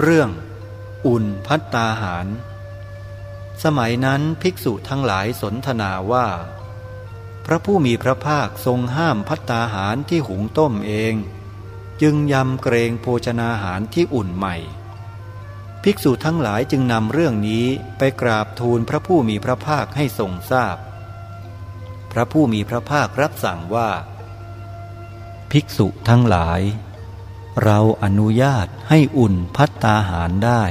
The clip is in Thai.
เรื่อง อุ่นพัตตาหาร สมัยนั้นภิกษุทั้งหลายสนทนาว่า พระผู้มีพระภาคทรงห้ามพัตตาหารที่หุงต้มเอง จึงยำเกรงโภชนาหารที่อุ่นใหม่ ภิกษุทั้งหลายจึงนำเรื่องนี้ไปกราบทูลพระผู้มีพระภาคให้ทรงทราบพพระผู้มีพระภาครับสั่งว่า ภิกษุทั้งหลาย เราอนุญาตให้อุ่นพัตตาหารได้